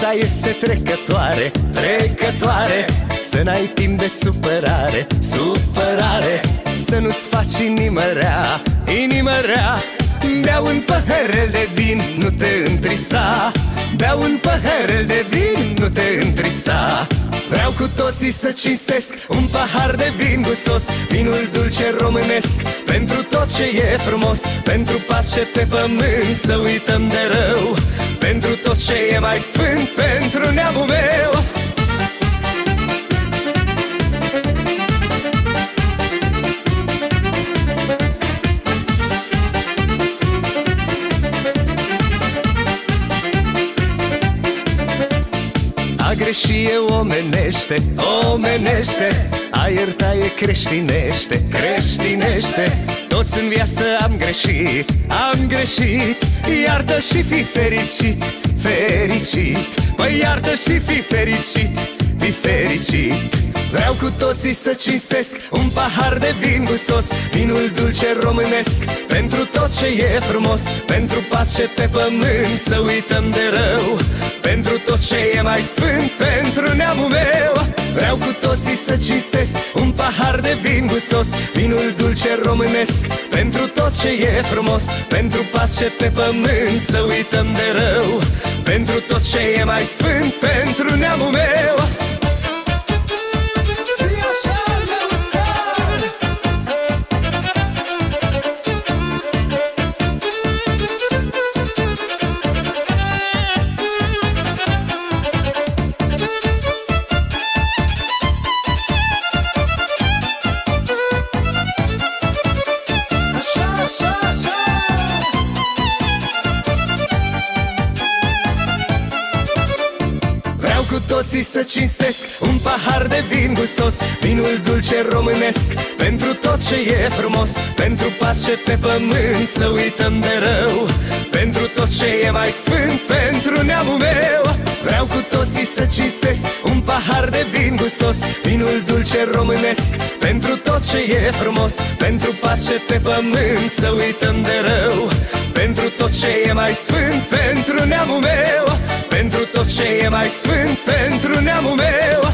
Viața este trecătoare, trecătoare. Să n-ai timp de supărare, supărare. Să nu-ți faci inimă rea, inimă rea. Bea un păhărel de vin, nu te întrisa. Bea un păhărel de vin, nu te întrisa Vreau cu toții să cinstesc un pahar de vin gusos Vinul dulce românesc pentru tot ce e frumos Pentru pace pe pământ să uităm de rău Pentru tot ce e mai sfânt pentru neamul meu greși e omenește, omenește A ierta e creștinește, creștinește. Toți în viață am greșit, am greșit Iartă și fi fericit, fericit. Păi iartă și fi fericit, fi fericit Vreau cu toții să cinstesc un pahar de vin gusos Vinul dulce românesc pentru tot ce e frumos Pentru pace pe pământ să uităm de rău Pentru tot ce e mai sfânt pentru neamul meu. Vreau cu toții să cinstesc un pahar de vin gusos Vinul dulce românesc pentru tot ce e frumos Pentru pace pe pământ să uităm de rău Pentru tot ce e mai sfânt pentru neamul meu toții să cinstesc. Un pahar de vin gustos Vinul dulce românesc. Pentru tot ce e frumos Pentru pace pe pământ Să uităm de rău. Pentru tot ce e mai sfânt Pentru neamul meu. Vreau cu toții să cinstesc. Un pahar de vin gustos Vinul dulce românesc. Pentru tot ce e frumos Pentru pace pe pământ Să uităm de rău. Pentru tot ce e mai sfânt Pentru neamul meu mai sfânt pentru neamul meu